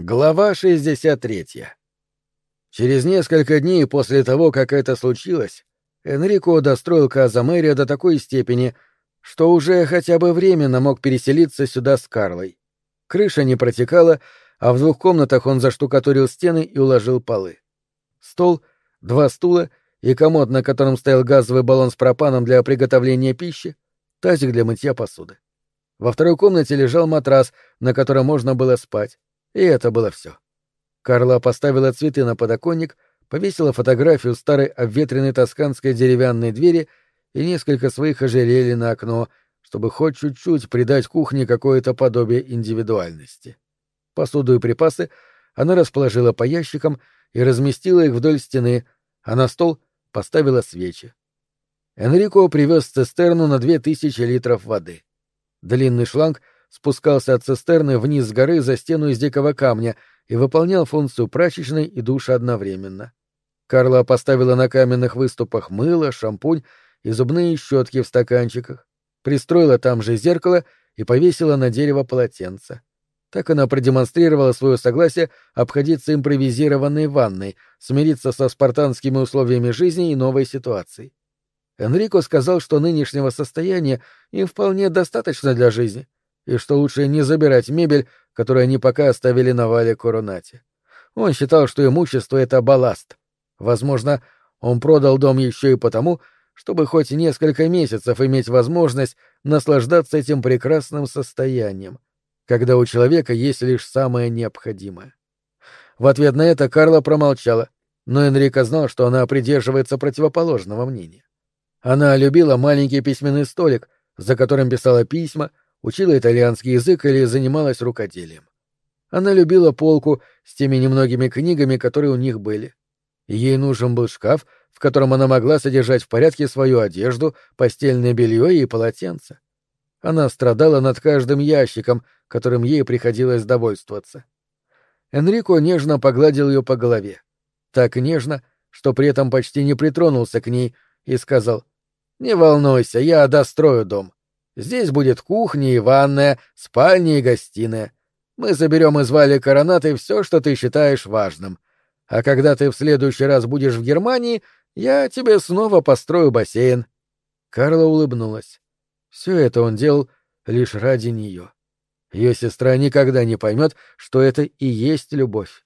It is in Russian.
Глава 63. Через несколько дней после того, как это случилось, Энрико достроил Казамерия до такой степени, что уже хотя бы временно мог переселиться сюда с Карлой. Крыша не протекала, а в двух комнатах он заштукатурил стены и уложил полы. Стол, два стула и комод, на котором стоял газовый баллон с пропаном для приготовления пищи, тазик для мытья посуды. Во второй комнате лежал матрас, на котором можно было спать и это было все. Карла поставила цветы на подоконник, повесила фотографию старой обветренной тосканской деревянной двери и несколько своих ожерелий на окно, чтобы хоть чуть-чуть придать кухне какое-то подобие индивидуальности. Посуду и припасы она расположила по ящикам и разместила их вдоль стены, а на стол поставила свечи. Энрико привез цистерну на две тысячи литров воды. Длинный шланг — спускался от цистерны вниз с горы за стену из дикого камня и выполнял функцию прачечной и душа одновременно. Карла поставила на каменных выступах мыло, шампунь и зубные щетки в стаканчиках, пристроила там же зеркало и повесила на дерево полотенце. Так она продемонстрировала свое согласие обходиться импровизированной ванной, смириться со спартанскими условиями жизни и новой ситуацией. Энрико сказал, что нынешнего состояния им вполне достаточно для жизни — и что лучше не забирать мебель, которую они пока оставили на Вале Коронате. Он считал, что имущество — это балласт. Возможно, он продал дом еще и потому, чтобы хоть несколько месяцев иметь возможность наслаждаться этим прекрасным состоянием, когда у человека есть лишь самое необходимое. В ответ на это Карла промолчала, но Энрико знал, что она придерживается противоположного мнения. Она любила маленький письменный столик, за которым писала письма, учила итальянский язык или занималась рукоделием. Она любила полку с теми немногими книгами, которые у них были. Ей нужен был шкаф, в котором она могла содержать в порядке свою одежду, постельное белье и полотенце. Она страдала над каждым ящиком, которым ей приходилось довольствоваться. Энрико нежно погладил ее по голове. Так нежно, что при этом почти не притронулся к ней, и сказал, «Не волнуйся, я дострою дом. Здесь будет кухня и ванная, спальня и гостиная. Мы заберем из Вали Коронаты все, что ты считаешь важным. А когда ты в следующий раз будешь в Германии, я тебе снова построю бассейн. Карла улыбнулась. Все это он делал лишь ради нее. Ее сестра никогда не поймет, что это и есть любовь.